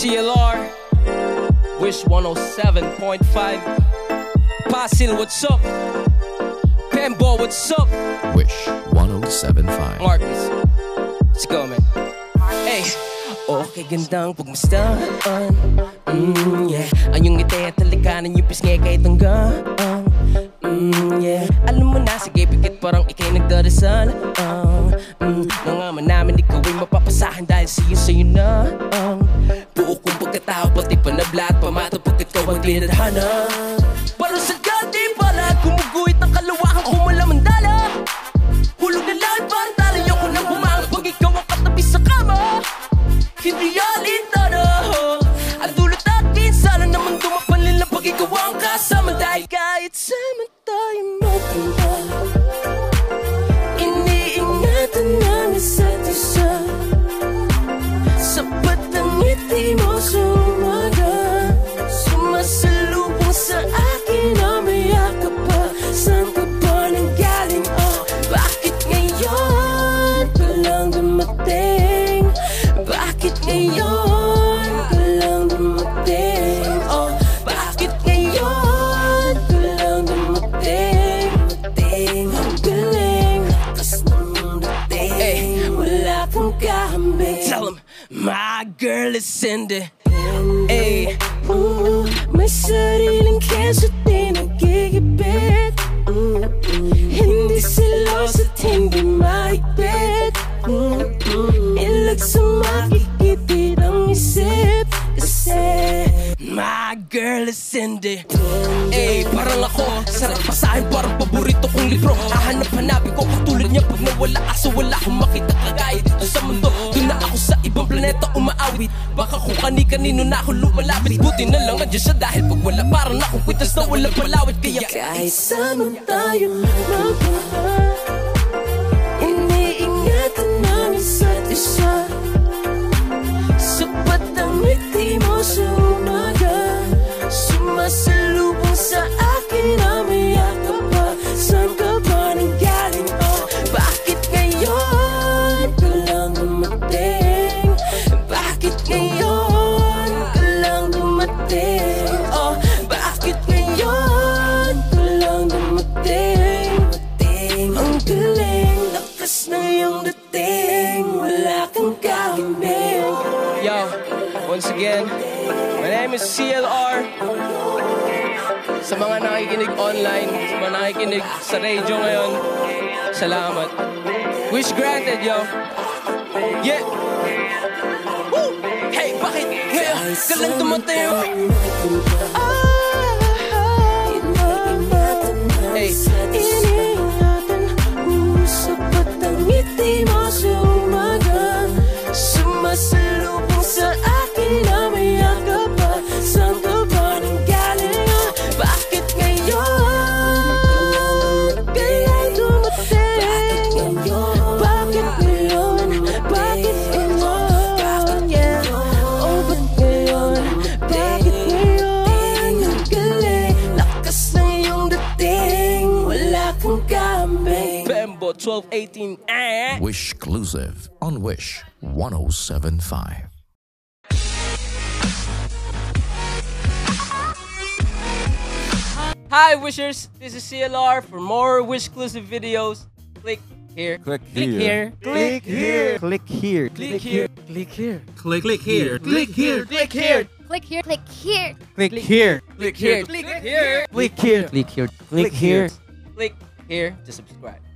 Wish 107.5. Pasil, what's up? Pembo, what's up? Wish 1075. Marcus. Let's go, man. Hey. Okay, gandang pagmastaan mm, yeah. Ang iyong ngiti at talikanan yung pisngi kahit hanggang mm, yeah. Alam mo na, sige, pikit parang ikay nagdarasal uh, mm, Nangaman namin ikaw ay mapapasahan dahil sa'yo sa'yo na uh, tao pati panablat Pamatapag at ikaw ang dinadhana my girl is Cindy. Ay, ooh, may sariling keso di nagigipit Mm, mm. Hindi silos at hindi mahigpit Mm, mm. Ilag sa makikitid ang isip Kasi My girl is Cindy. Eh, parang ako Sarap pa sa'kin, parang paborito kong libro. Hahanap-hanapin Baka kung kani-kanino na ako lumalapit? Buti na lang nandiyan siya dahil pag wala Parang akong kwitas na walang palawit. Kaya kahit saan tayo magpunta Yo, once again, my name is CLR. Sa mga nakikinig online, sa mga nakikinig sa radio ngayon, salamat. Wish granted, yo. Yeah. Woo! Hey, bakit ngayon ka lang tumateo? Kambing 1218 eh Wish exclusive on Wish 1075. Hi Wishers, this is CLR. For more Wish exclusive videos, click here. Click Click here. here. Click here. Click here. Click here. Click here. Click click here. Click here. Click here. Click here. Click here. Click here. Click here. Click here. Click here. Click here. Click here. Click here to subscribe.